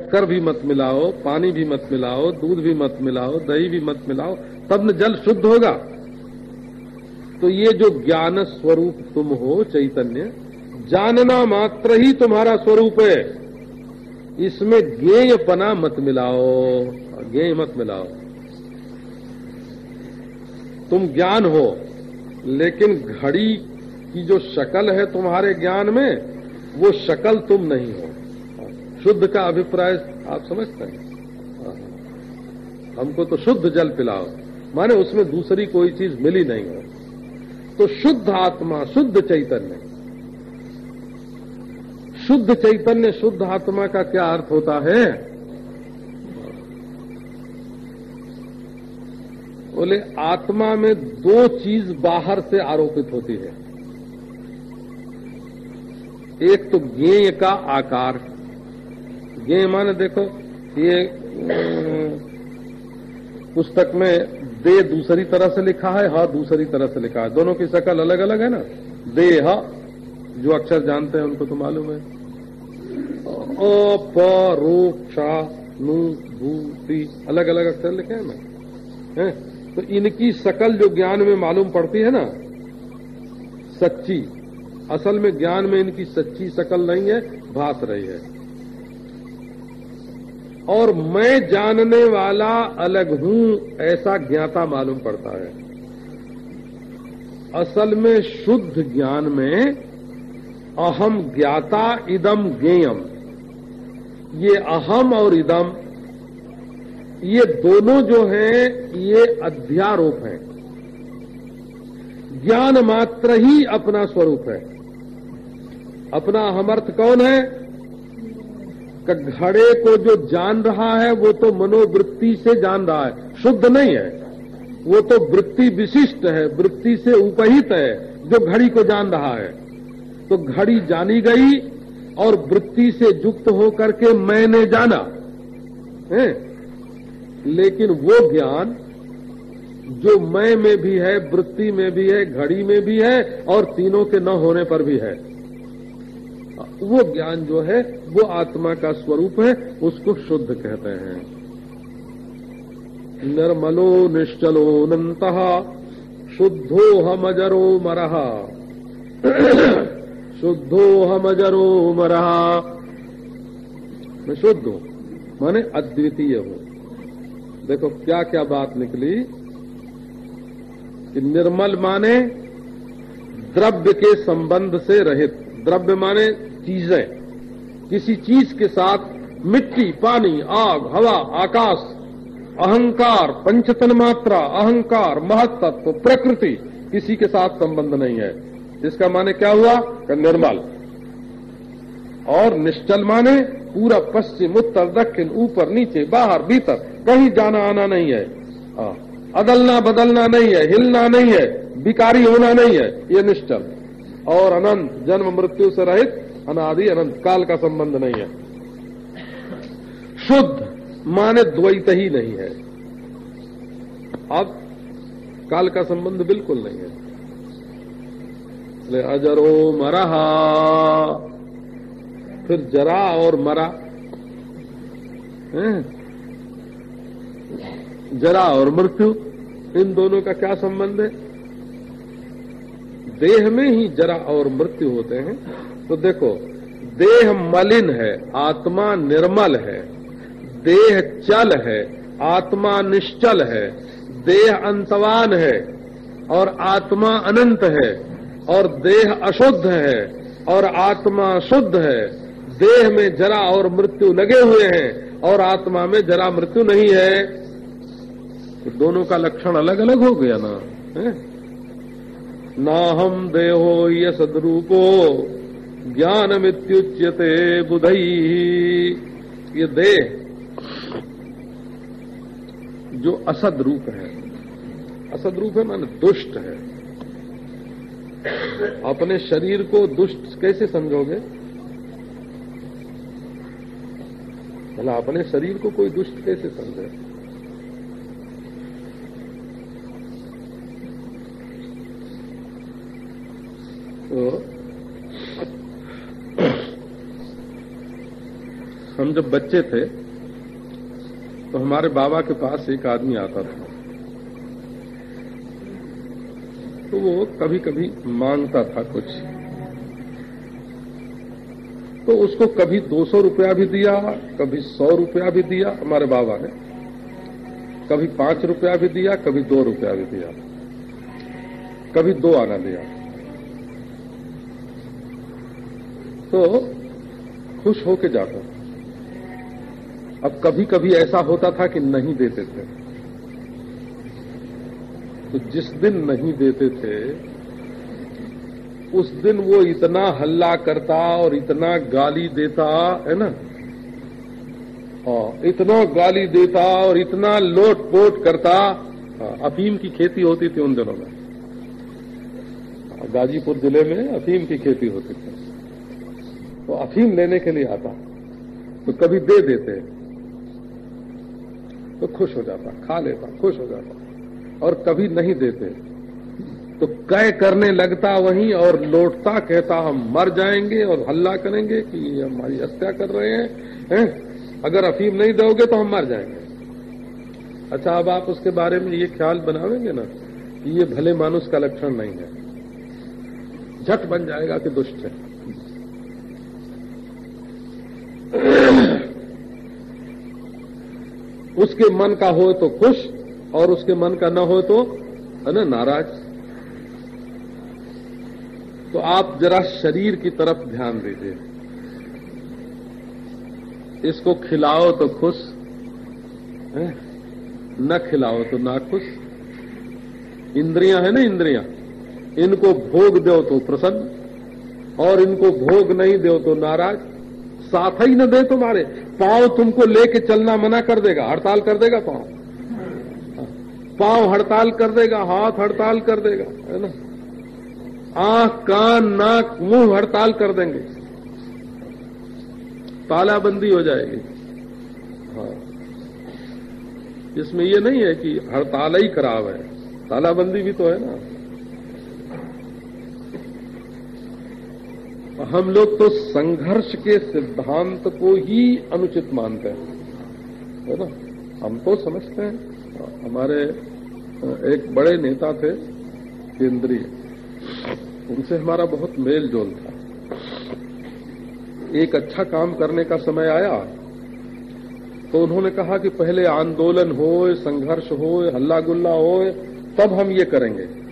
शक्कर भी मत मिलाओ, पानी भी मत मिलाओ, दूध भी मत मिलाओ, दही भी मत मिलाओ, तब न जल शुद्ध होगा। तो ये जो ज्ञान स्वरूप तुम हो, चैतन्य, जानना मात्र ही तुम्हारा स्वरूप है। इसमें ज्ञेयपना मत मिलाओ, ज्ञेय मत मिलाओ। तुम ज्ञान हो, लेकिन घड़ी की जो शकल है तुम्हारे ज्ञान में, वो शकल तुम नहीं हो। शुद्ध का अभिप्राय आप समझते हैं। हमको तो शुद्ध जल पिलाओ। माने उसमें दूसरी कोई चीज़ मिली नहीं हो। तो शुद्ध आत्मा, शुद्ध चैतन्य। शुद्ध चैतन्य, शुद्ध आत्मा का क्या अर्थ होता है? बोले, आत्मा में दो चीज़ बाहर से आरोपित होती है। एक तो ज्ञेय का आकार। ज्ञेय माने देखो ये पुस्तक में दे दूसरी तरह से लिखा है, ह दूसरी तरह से लिखा है। दोनों की शकल अलग अलग है ना? दे, ह, जो अक्षर जानते हैं उनको तो मालूम है। अ, प, रो क्षा नु, भू, ती अलग अलग अक्षर लिखे हैं ना? है? तो इनकी शकल जो ज्ञान में मालूम पड़ती है ना? सच्ची। असल में ज्ञान में इनकी सच्ची शकल नहीं है, भास रही है। और मैं जानने वाला अलग हूँ, ऐसा ज्ञाता मालूम पड़ता है। असल में शुद्ध ज्ञान में अहम ज्ञाता इदम ज्ञेयम। ये अहम और इदम, ये दोनों जो हैं, ये अध्यारोप हैं। ज्ञान मात्र ही अपना स्वरूप है। अपना अहमर्थ कौन है? घड़े को जो जान रहा है, वो तो मनोवृत्ति से जान रहा है। शुद्ध नहीं है। वो तो वृत्ति विशिष्ट है, वृत्ति से उपहित है, जो घड़ी को जान रहा है। तो घड़ी जानी गई और वृत्ति से युक्त होकर के मैंने जाना। है? लेकिन वो ज्ञान जो मैं में भी है, वृत्ति में भी है, घड़ी में भी है और तीनों के न होने पर भी है। वो ज्ञान जो है, वो आत्मा का स्वरूप है, उसको शुद्ध कहते हैं। निर्मलो निश्चलो नंत शुद्धो हम अजरो मरहा। शुद्धो हम अजरो मरहा। मैं शुद्ध हूँ, माने अद्वितीय हूँ। देखो क्या क्या बात निकली कि निर्मल माने द्रव्य के संबंध से रहित। द्रव्य माने चीज़ें। किसी चीज़ के साथ मिट्टी पानी आग हवा आकाश अहंकार पंचतन मात्रा अहंकार महत्त्व प्रकृति किसी के साथ संबंध नहीं है। इसका माने क्या हुआ? निर्मल। और निश्चल माने पूरा पश्चिम उत्तर दक्षिण ऊपर नीचे बाहर भीतर कहीं जाना आना नहीं है। आ, अदलना बदलना नहीं है हिलना नहीं है बिकारी होना नहीं है ये निश्चल। और अनंत, जन्म मृत्यु से रहित अनादि अनंत। काल का संबंध नहीं है। शुद्ध माने द्वैत ही नहीं है। अब काल का संबंध बिल्कुल नहीं है। अजरो मरहा। फिर जरा और मरा। जरा और मृत्यु, इन दोनों का क्या संबंध है? देह में ही जरा और मृत्यु होते हैं। तो देखो, देह मलिन है, आत्मा निर्मल है। देह चल है, आत्मा निश्चल है। देह अंतवान है और आत्मा अनंत है और देह अशुद्ध है और आत्मा शुद्ध है। देह में जरा और मृत्यु लगे हुए हैं और आत्मा में जरा मृत्यु नहीं है। तो दोनों का लक्षण अलग अलग हो गया ना, है? ना हम देहो ये सदरूपो ज्ञान मित्युच्यते बुधई ये देह जो असद रूप है असद रूप है माने दुष्ट है। अपने शरीर को दुष्ट कैसे समझोगे? भला अपने शरीर को कोई दुष्ट कैसे समझे तो हम जब बच्चे थे तो हमारे बाबा के पास एक आदमी आता था। तो वो कभी कभी माँगता था कुछ। तो उसको कभी दो सौ रुपया भी दिया, कभी सौ रुपया भी दिया हमारे बाबा ने। कभी पाँच रुपया भी दिया, कभी दो रुपया भी दिया। कभी दो आना दिया। तो खुश होके जाता अब कभी कभी ऐसा होता था कि नहीं देते थे। तो जिस दिन नहीं देते थे उस दिन वो इतना हल्ला करता और इतना गाली देता है ना? हाँ, इतना गाली देता और इतना लोट पोट करता। हाँ, अफीम की खेती होती थी उन दिनों में। हाँ, गाजीपुर ज़िले में अफीम की खेती होती थी। तो अफीम लेने के लिए आता। तो कभी दे देते। तो खुश हो जाता, खा लेता, खुश हो जाता। और कभी नहीं देते। तो कै करने लगता वहीं और लौटता कहता, हम मर जाएँगे और हल्ला करेंगे कि ये हमारी हत्या कर रहे हैं हैं? अगर अफीम नहीं दोगे तो हम मर जाएँगे। अच्छा अब आप उसके बारे में ये ख्याल बनावेंगे ना कि ये भले मानुष का लक्षण नहीं है। झट बन जाएगा कि दुष्ट है। उसके मन का हो तो खुश, और उसके मन का न हो तो है ना, नाराज़। तो आप जरा शरीर की तरफ़ ध्यान दीजिए। इसको खिलाओ तो खुश? न खिलाओ तो ना खुश। इंद्रियाँ है ना इंद्रियाँ, इनको भोग दो तो प्रसन्न, और इनको भोग नहीं दो तो नाराज़। साथ ही न दे तुम्हारे। पाँव तुमको लेके चलना मना कर देगा। हड़ताल कर देगा पाँव। पाँव हड़ताल कर देगा, हाथ हड़ताल कर देगा, है ना? आँख, कान, नाक, मुँह हड़ताल कर देंगे। तालाबंदी हो जाएगी। हाँ। इसमें ये नहीं है कि हड़ताल ही खराब है। तालाबंदी भी तो है ना। हम लोग तो संघर्ष के सिद्धांत को ही अनुचित मानते हैं। है ना? हम तो समझते हैं। हमारे एक बड़े नेता थे, केंद्रीय। उनसे हमारा बहुत मेल जोल था। एक अच्छा काम करने का समय आया तो उन्होंने कहा कि पहले आंदोलन हो संघर्ष हो हल्ला गुल्ला हो तब हम ये करेंगे।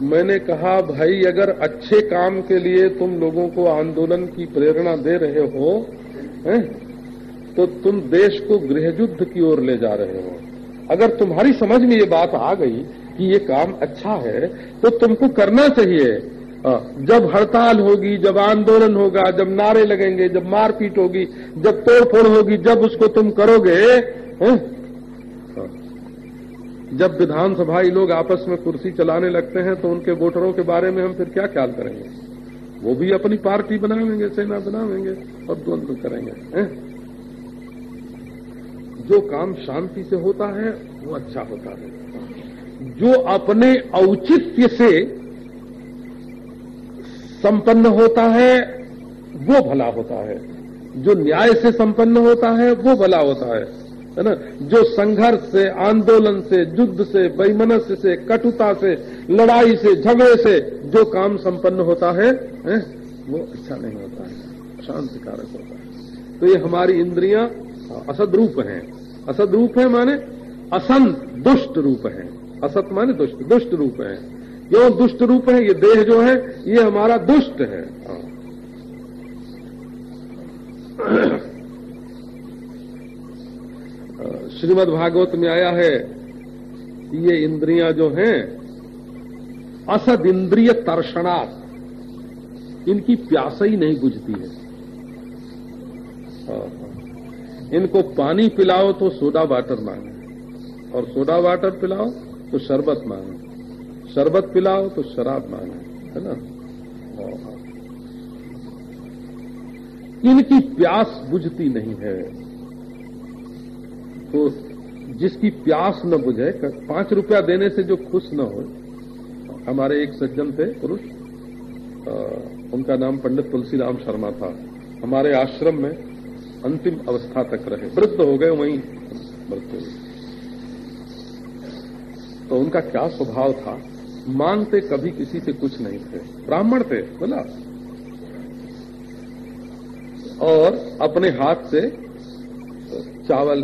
मैंने कहा भाई अगर अच्छे काम के लिए तुम लोगों को आंदोलन की प्रेरणा दे रहे हो हैं, तो तुम देश को गृहयुद्ध की ओर ले जा रहे हो अगर तुम्हारी समझ में ये बात आ गई कि ये काम अच्छा है तो तुमको करना चाहिए जब हड़ताल होगी जब आंदोलन होगा जब नारे लगेंगे जब मारपीट होगी जब तोड़फोड़ होगी जब उसको तुम करोगे है? जब विधानसभा लोग आपस में कुर्सी चलाने लगते हैं तो उनके वोटरों के बारे में हम फिर क्या ख्याल करेंगे? वो भी अपनी पार्टी बनावेंगे, सेना बनावेंगे और द्वंद्व करेंगे, है? जो काम शांति से होता है, वो अच्छा होता है। जो अपने औचित्य से संपन्न होता है, वो भला होता है। जो न्याय से संपन्न होता है, वो भला होता है। है ना? जो संघर्ष से आंदोलन से युद्ध से वैमनस्य से कटुता से लड़ाई से झगड़े से जो काम संपन्न होता है, है वो अच्छा नहीं होता है। शांतिकारक होता है। तो ये हमारी इंद्रियाँ असद रूप हैं। असद रूप है माने असंत दुष्ट रूप है। असत माने दुष्ट दुष्ट रूप है। क्यों दुष्ट रूप है? ये देह जो है ये हमारा दुष्ट है। श्रीमद् भागवत में आया है कि ये इंद्रियाँ जो हैं असद इंद्रिय तर्षणात्, इनकी प्यास ही नहीं बुझती है। इनको पानी पिलाओ तो सोडा वाटर मांगे, और सोडा वाटर पिलाओ तो शरबत मांगे, शरबत पिलाओ तो शराब मांगे, है ना? इनकी प्यास बुझती नहीं है। तो जिसकी प्यास न बुझे पाँच रुपया देने से जो खुश न हो। हमारे एक सज्जन थे, पुरुष। उनका नाम पंडित तुलसीराम शर्मा था। हमारे आश्रम में अंतिम अवस्था तक रहे। वृद्ध हो गए, वहीं मृत्यु तो उनका क्या स्वभाव था? मांगते कभी किसी से कुछ नहीं थे। ब्राह्मण थे, बोला। और अपने हाथ से चावल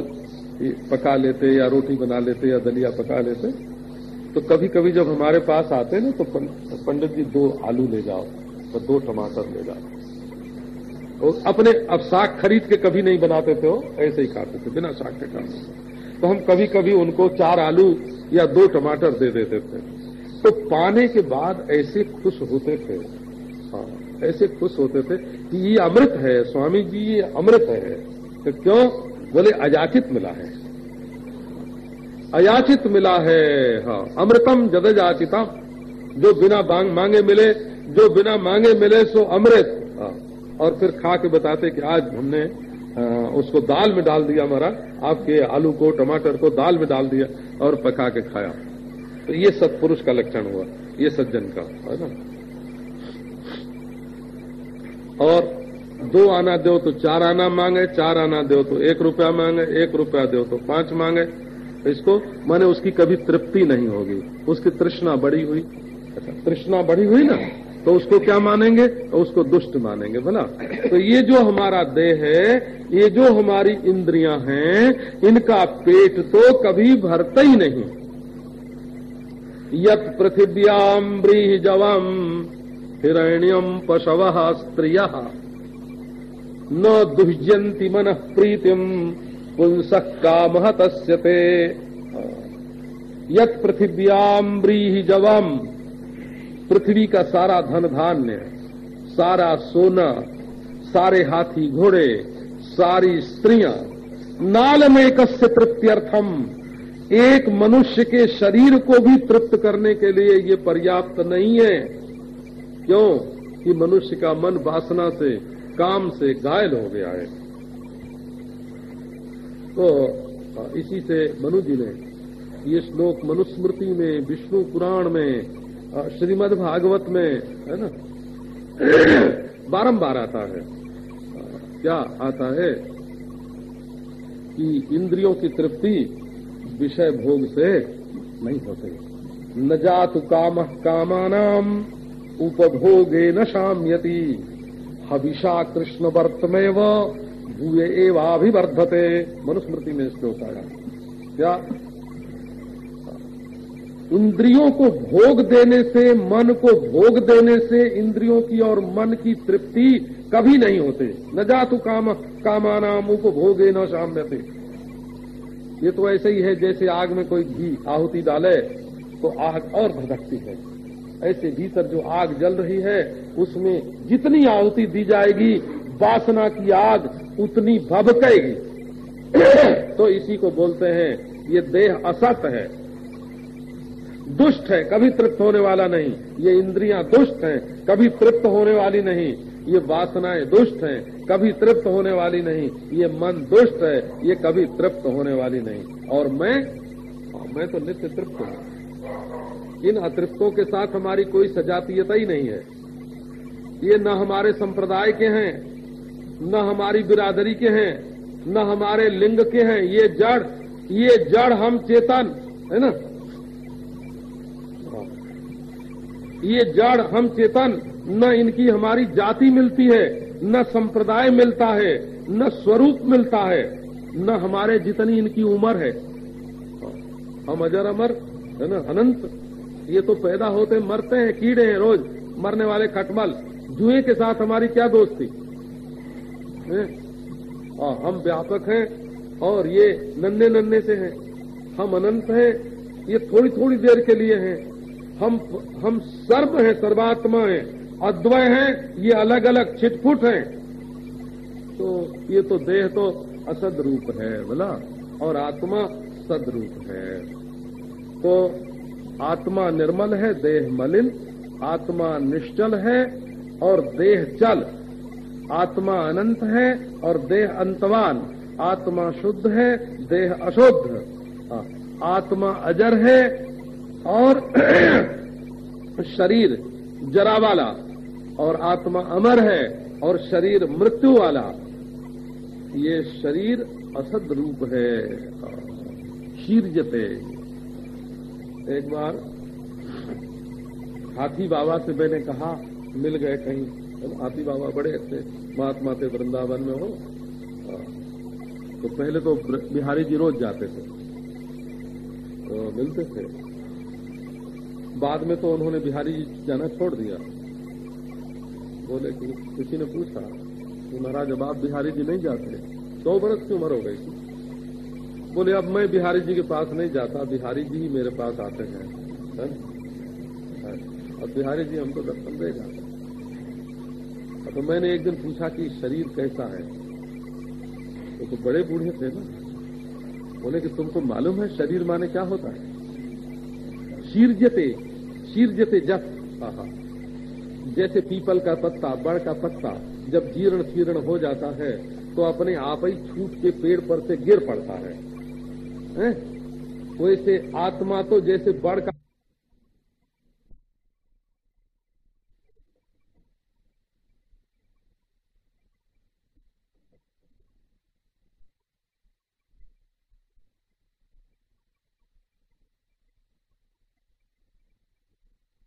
पका लेते या रोटी बना लेते या दलिया पका लेते तो कभी कभी जब हमारे पास आते ना तो पंडित जी दो आलू ले जाओ तो दो टमाटर ले जाओ। और अपने अब साग खरीद के कभी नहीं बनाते थे ऐसे ही खाते थे, बिना साग के खाते तो हम कभी कभी उनको चार आलू या दो टमाटर दे देते थे। तो पाने के बाद ऐसे खुश होते थे। हाँ ऐसे खुश होते थे कि ये अमृत है, स्वामी जी, ये अमृत है। तो क्यों? बोले अजाचित मिला है। अयाचित मिला है हाँ अमृतम जद जाचितम जो बिना मांगे मिले जो बिना मांगे मिले सो अमृत। हाँ और फिर खा के बताते कि आज हमने आ, उसको दाल में डाल दिया हमारा आपके आलू को टमाटर को दाल में डाल दिया और पका के खाया। तो ये सत्पुरुष का लक्षण हुआ ये सज्जन का है ना? और दो आना दो तो चार आना मांगे, चार आना दो तो एक रुपया मांगे, एक रुपया दो तो पाँच मांगे। इसको माने उसकी कभी तृप्ति नहीं होगी, उसकी तृष्णा बड़ी हुई। अच्छा तृष्णा बड़ी हुई ना तो उसको क्या मानेंगे? तो उसको दुष्ट मानेंगे बोला तो ये जो हमारा देह है, ये जो हमारी इंद्रियाँ हैं, इनका पेट तो कभी भरता ही नहीं। यत पृथिव्याम जवम हिरण्यम पशव स्त्रिय। न दुह्यंती मन प्रीतिम, पुंस काम तस्यते। यत पृथिव्याम जवम, पृथ्वी का सारा धन धान्य सारा सोना, सारे हाथी घोड़े, सारी स्त्रियाँ नाल में कस्य तृप्त्यर्थम, एक मनुष्य के शरीर को भी तृप्त करने के लिए ये पर्याप्त नहीं है। क्यों? कि मनुष्य का मन वासना से काम से घायल हो गया है। तो इसी से मनु जी ने ये श्लोक मनुस्मृति में, विष्णु पुराण में श्रीमद् भागवत में, है ना, बारंबार आता है। क्या आता है कि इंद्रियों की तृप्ति विषय भोग से नहीं होते। न जातु काम कामानाम, उपभोगे न शाम्यति। हविषा कृष्ण वर्तमेव, भूये एवाभिवर्धते। मनुस्मृति में श्लोक आया क्या? इंद्रियों को भोग देने से, मन को भोग देने से इंद्रियों की और मन की तृप्ति कभी नहीं होते। न जा जातु काम, कामानाम भोगे न शाम्यते। ये तो ऐसे ही है, जैसे आग में कोई घी आहुति डाले तो आग और भड़कती है। ऐसे भीतर जो आग जल रही है उसमें जितनी आहुति दी जाएगी, वासना की आग उतनी भभकेगी तो इसी को बोलते हैं, ये देह असत है। दुष्ट है, कभी तृप्त होने वाला नहीं। ये इंद्रियाँ दुष्ट हैं, कभी तृप्त होने वाली नहीं। ये वासनाएँ दुष्ट हैं, कभी तृप्त होने वाली नहीं। ये मन दुष्ट है, ये कभी तृप्त होने वाली नहीं। और मैं मैं तो नित्य तृप्त हूँ। इन अतृप्तों के साथ हमारी कोई सजातीयता ही नहीं है। ये न हमारे संप्रदाय के हैं, न हमारी बिरादरी के हैं, न हमारे लिंग के हैं। ये जड़ ये जड़ हम चेतन, है ना? ये जड़ हम चेतन, न इनकी हमारी जाति मिलती है, न संप्रदाय मिलता है, न स्वरूप मिलता है, न हमारे जितनी इनकी उम्र है। हम अजर अमर, है ना? अनंत। ये तो पैदा होते मरते हैं, कीड़े हैं रोज, मरने वाले खटमल। जुए के साथ हमारी क्या दोस्ती? और हम व्यापक हैं और ये नन्ने नन्ने से हैं। हम अनंत हैं, ये थोड़ी थोड़ी देर के लिए हैं। हम हम सर्व हैं, सर्वात्मा हैं अद्वय हैं, ये अलग अलग छिटफुट हैं। तो ये तो देह तो असद रूप है बोला और आत्मा सदरूप है। तो आत्मा निर्मल है, देह मलिन, आत्मा निश्चल है और देह चल आत्मा अनंत है और देह अंतवान। आत्मा शुद्ध है देह अशुद्ध। हाँ, आत्मा अजर है और शरीर जरा वाला और आत्मा अमर है और शरीर मृत्यु वाला ये शरीर असद रूप है। शीर्जते एक बार हाथी बाबा से मैंने कहा मिल गए कहीं। हाथी बाबा बड़े अच्छे महात्मा थे, वृंदावन में हो। तो पहले तो बिहारी जी रोज जाते थे। तो मिलते थे। बाद में तो उन्होंने बिहारी जी जाना छोड़ दिया। बोले कि किसी ने पूछा कि महाराज, अब आप बिहारी जी नहीं जाते सौ बरस की उम्र हो गई थी। बोले, अब मैं बिहारी जी के पास नहीं जाता, बिहारी जी ही मेरे पास आते हैं। है? अब बिहारी जी हमको दर्शन दे जाते तो मैंने एक दिन पूछा कि शरीर कैसा है? तो, तो बड़े बूढ़े थे ना। बोले कि तुमको मालूम है शरीर माने क्या होता है? शीर्जते शीर्जते जस जैसे पीपल का पत्ता बड़ का पत्ता जब जीर्ण शीर्ण हो जाता है तो अपने आप ही छूट के पेड़ पर से गिर पड़ता है, है? वैसे आत्मा तो जैसे बड़ का